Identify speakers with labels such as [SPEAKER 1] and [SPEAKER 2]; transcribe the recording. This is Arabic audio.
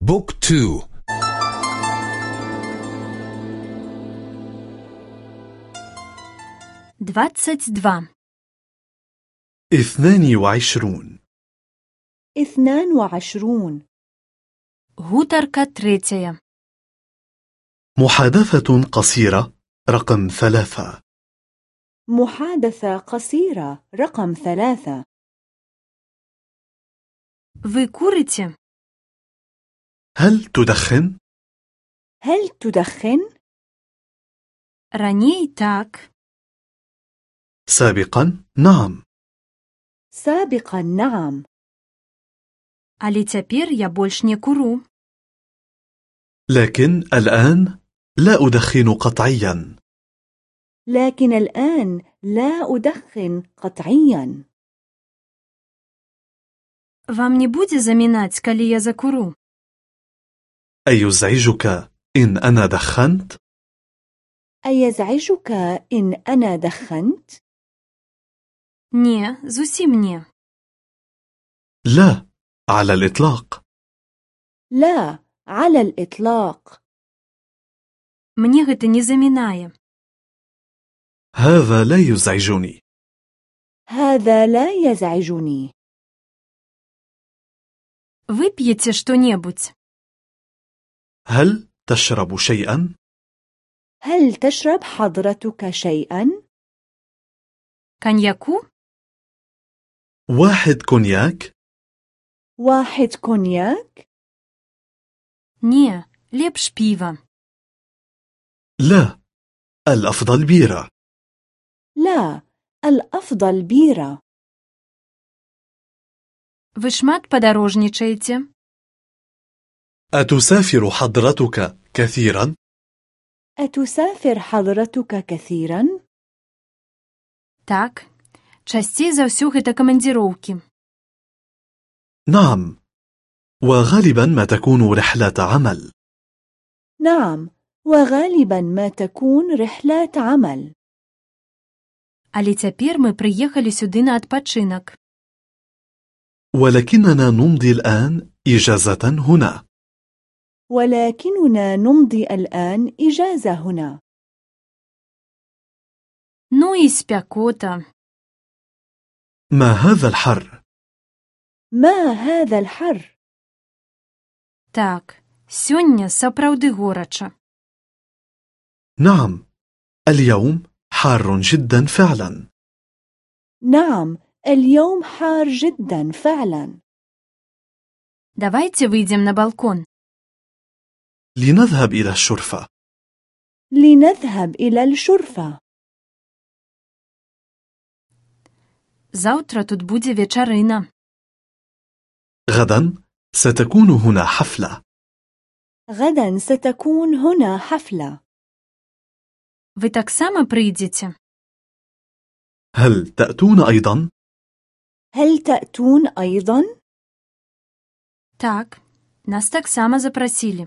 [SPEAKER 1] بوك تو
[SPEAKER 2] двадцать два
[SPEAKER 3] اثنان وعشرون
[SPEAKER 4] اثنان وعشرون
[SPEAKER 2] гутарка третья
[SPEAKER 3] محادثة قصيرة رقم ثلاثة
[SPEAKER 4] محادثة قصيرة رقم ثلاثة
[SPEAKER 2] вы курите
[SPEAKER 3] هل تدخن؟
[SPEAKER 4] هل تدخن؟
[SPEAKER 2] раней так
[SPEAKER 3] سابقا نعم
[SPEAKER 4] سابقا نعم
[SPEAKER 2] але цяпер я больш не куру
[SPEAKER 3] لكن الآن لا أدخن قطعيا
[SPEAKER 4] لكن الآن لا أدخن قطعيا
[SPEAKER 2] вам не будзе замінаць калі я закуру
[SPEAKER 3] أيزعجك إن أنا دخنت؟
[SPEAKER 4] أيزعجك إن أنا دخنت؟
[SPEAKER 2] не зусім не
[SPEAKER 3] لا على الإطلاق
[SPEAKER 4] لا على الإطلاق
[SPEAKER 2] мне гэта не замінае
[SPEAKER 3] هذا لا يزعجني
[SPEAKER 4] هذا لا يزعجني
[SPEAKER 2] вып'еце што-небудзь
[SPEAKER 3] هل تشرب شيئا؟
[SPEAKER 4] هل تشرب حضرتك شيئا؟
[SPEAKER 2] каньяку
[SPEAKER 3] واحد كونياك؟
[SPEAKER 4] واحد كونياك؟
[SPEAKER 2] не лепш піва
[SPEAKER 3] لا الأفضل بيرة
[SPEAKER 4] لا الأفضل بيرة
[SPEAKER 2] вы шмат падарожнічаеце
[SPEAKER 3] أتسافر حضرتك كثيرا؟
[SPEAKER 4] أتسافر حضرتك كثيرا؟
[SPEAKER 2] так часцей за ўсё гэта камандзіроўкі
[SPEAKER 3] نعم وغالبا ما تكون رحلة عمل
[SPEAKER 4] نعم وغالبا ما تكون رحلات عمل
[SPEAKER 2] але цяпер мы прыехалі сюды на адпачынак
[SPEAKER 3] ولكننا نمضي الآن إجازة هنا
[SPEAKER 4] ولكننا نمضي الآن إجازة هنا
[SPEAKER 2] ну і спякота
[SPEAKER 3] ما هذا الحر؟
[SPEAKER 4] ما هذا الحر؟
[SPEAKER 2] так сёння сапраўды горача
[SPEAKER 3] نعم اليوم حار جدا فعلا
[SPEAKER 4] نعم اليوم حار جدا فعلا
[SPEAKER 2] давайте выйдзем на балкон
[SPEAKER 3] لنذهب إلى الشرفة
[SPEAKER 4] لنذهب إلى الشرفة
[SPEAKER 2] заўтра тут будзе вечарына
[SPEAKER 3] غدا ستكون هنا حفلة
[SPEAKER 4] غدا ستكون هنا حفلة
[SPEAKER 2] вы таксама прыйдзеце
[SPEAKER 3] هل تأتون أيضا؟
[SPEAKER 4] هل تأتون أيضا؟
[SPEAKER 2] так нас таксама запрасілі